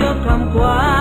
Eu thoáng qua